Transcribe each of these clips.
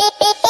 Beep, beep, beep.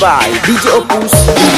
by DJ Opus.